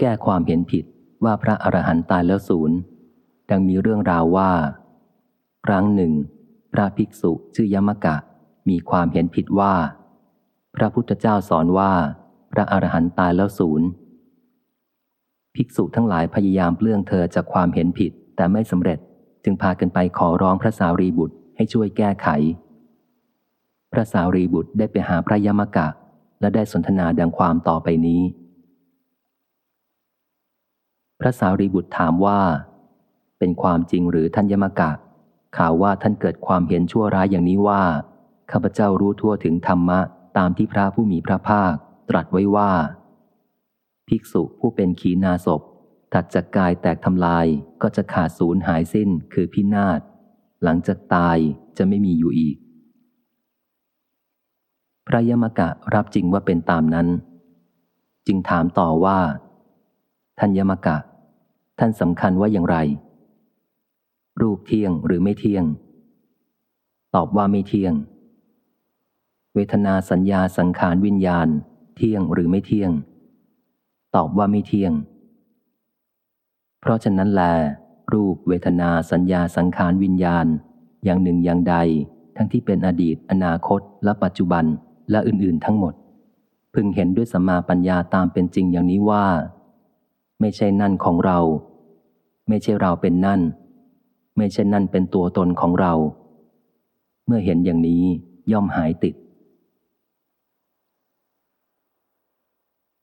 แก้ความเห็นผิดว่าพระอรหันต์ตายแล้วศูนย์ดังมีเรื่องราวว่า ครั้งหนึ่ง พระภิกษุชื่อยมกะ มีความเห็นผิดว่า พระพุทธเจ้าสอนว่า พระอรหันต์ตายแล้วศูนย์ภิกษุทั้งหลายพยายามเปลื้องเธอจากความเห็นผิดแต่ไม่สำเร็จจึงพากันไปขอร้องพระสารีบุตรให้ช่วยแก้ไข พระสารีบุตรได้ไปหาพระยมกะ และได้สนทนาดังความต่อไปนี้ พระสารีบุตรถามว่า เป็นความจริงหรือท่านยมกะ ข่าวว่าท่านเกิดความเห็นชั่วร้ายอย่างนี้ว่า ข้าพเจ้ารู้ทั่วถึงธรรมะ ตามที่พระผู้มีพระภาค ตรัสไว้ว่า ภิกษุผู้เป็นขีณาศพถัดจากกายแตกทำลายก็จะขาดสูญหายสิ้นคือพินาศ หลังจากตายจะไม่มีอยู่อีก พระยมกะรับจริงว่าเป็นตามนั้น จึงถามต่อว่า ท่านยมกะ ท่านสำคัญว่าอย่างไร รูปเที่ยงหรือไม่เที่ยง ตอบว่าไม่เที่ยง เวทนาสัญญาสังขารวิญญาณ เที่ยงหรือไม่เที่ยง ตอบว่าไม่เที่ยง เพราะฉะนั้นแล รูปเวทนาสัญญาสังขารวิญญาณ อย่างหนึ่งอย่างใด ทั้งที่เป็นอดีต อนาคต และปัจจุบันและอื่นๆ ทั้งหมดพึงเห็นด้วยสัมมาปัญญาตามเป็นจริงอย่างนี้ว่า ไม่ใช่นั่นของเรา ไม่ใช่เราเป็นนั่น ไม่ใช่นั่นเป็นตัวตนของเรา เมื่อเห็นอย่างนี้ย่อมหายติด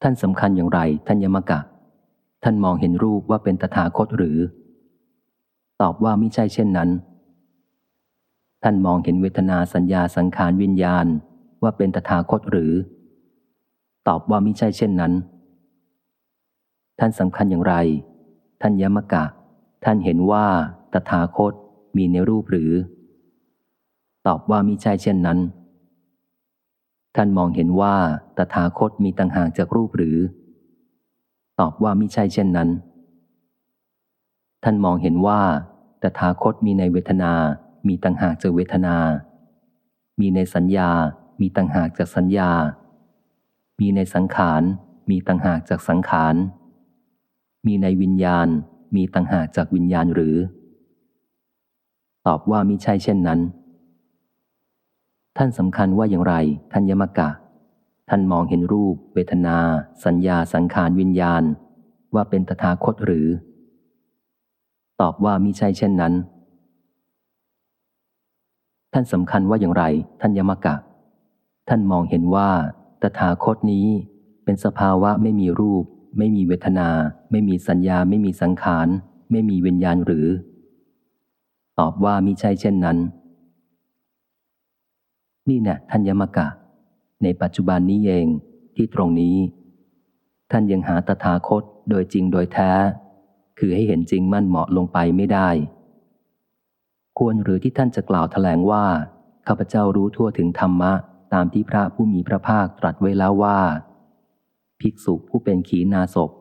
ท่านสำคัญอย่างไรท่านยมกะ ท่านมองเห็นรูปว่าเป็นตถาคตหรือ ตอบว่าไม่ใช่เช่นนั้น ท่านมองเห็นเวทนาสัญญาสังขารวิญญาณว่าเป็นตถาคตหรือ ตอบว่าไม่ใช่เช่นนั้น ท่านสำคัญอย่างไร ท่านยมกะ ท่านเห็นว่าตถาคตมีในรูปหรือ ตอบว่ามิใช่เช่นนั้น ท่านมองเห็นว่าตถาคตมีต่างหากจากรูปหรือ ตอบว่ามิใช่เช่นนั้น ท่านมองเห็นว่าตถาคตมีในเวทนา มีต่างหากจากเวทนา มีในสัญญา มีต่างหากจากสัญญา มีในสังขาร มีต่างหากจากสังขาร มีในวิญญาณ มีต่างหากจากวิญญาณหรือ ตอบว่ามิใช่เช่นนั้น ท่านสำคัญว่าอย่างไรท่านยมกะ ท่านมองเห็นรูป เวทนา สัญญาสังขารวิญญาณ ว่าเป็นตถาคตหรือ ตอบว่ามิใช่เช่นนั้น ท่านสำคัญว่าอย่างไรท่านยมกะ ท่านมองเห็นว่าตถาคตนี้เป็นสภาวะไม่มีรูป ไม่มีเวทนา ไม่มีสัญญา ไม่มีสังขาร ไม่มีวิญญาณหรือ ตอบว่ามิใช่เช่นนั้น นี่แน่ท่านยมกะ ในปัจจุบันนี้เองที่ตรงนี้ ท่านยังหาตถาคตโดยจริงโดยแท้ คือให้เห็นจริงมั่นเหมาะลงไปไม่ได้ ควรหรือที่ท่านจะกล่าวแถลงว่าข้าพเจ้ารู้ทั่วถึงธรรมะ ตามที่พระผู้มีพระภาคตรัสไว้แล้วว่า ภิกษุผู้เป็นขีณาศพ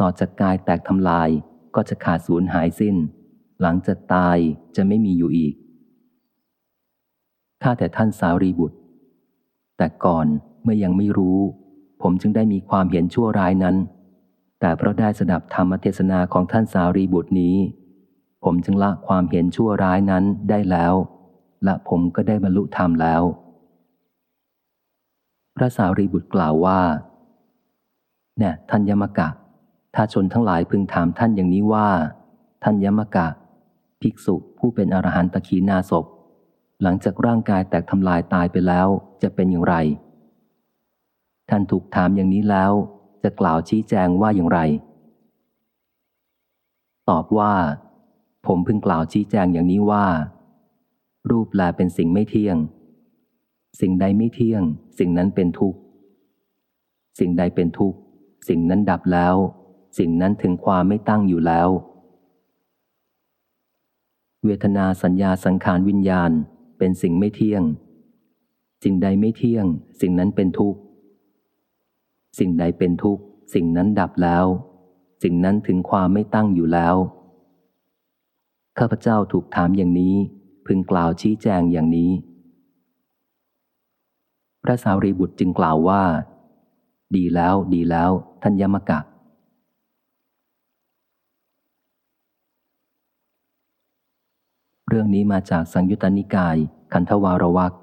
ต่อจากกายแตกทำลายก็จะขาดสูญหายสิ้น หลังจากตายจะไม่มีอยู่อีก ข้าแต่ท่านสารีบุตร แต่ก่อนเมื่อยังไม่รู้ ผมจึงได้มีความเห็นชั่วร้ายนั้น แต่เพราะได้สดับธรรมเทศนาของท่านสารีบุตรนี้ ผมจึงละความเห็นชั่วร้ายนั้นได้แล้ว และผมก็ได้บรรลุธรรมแล้ว พระสารีบุตรกล่าวว่า เนี่ยท่านยมกะ ถ้าชนทั้งหลายพึงถามท่านอย่างนี้ว่า ท่านยมกะ ภิกษุผู้เป็นอรหันตขีนาศพหลังจากร่างกายแตกทำลายตายไปแล้วจะเป็นอย่างไร ท่านถูกถามอย่างนี้แล้ว จะกล่าวชี้แจงว่าอย่างไร ตอบว่า ผมพึงกล่าวชี้แจงอย่างนี้ว่า รูปแลเป็นสิ่งไม่เที่ยง สิ่งใดไม่เที่ยง สิ่งนั้นเป็นทุกข์ สิ่งใดเป็นทุกข์ สิ่งนั้นดับแล้ว สิ่งนั้นถึงความไม่ตั้งอยู่แล้ว เวทนาสัญญาสังขารวิญญาณเป็นสิ่งไม่เที่ยง สิ่งใดไม่เที่ยง สิ่งนั้นเป็นทุกข์ สิ่งใดเป็นทุกข์ สิ่งนั้นดับแล้ว สิ่งนั้นถึงความไม่ตั้งอยู่แล้ว ข้าพเจ้าถูกถามอย่างนี้ พึงกล่าวชี้แจงอย่างนี้ พระสารีบุตรจึงกล่าวว่า ดีแล้วดีแล้วท่านยมกะ เรื่องนี้มาจากสังยุตตนิกาย คันธวารวัก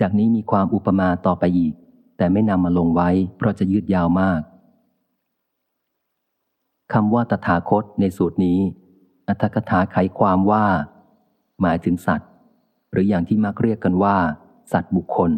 จากนี้มีความอุปมาต่อไปอีก แต่ไม่นำมาลงไว้เพราะจะยืดยาวมากคำว่าตถาคตในสูตรนี้ อัตถกถาไขความว่า หมายถึงสัตว์ หรืออย่างที่มักเรียกกันว่า สัตว์บุคคล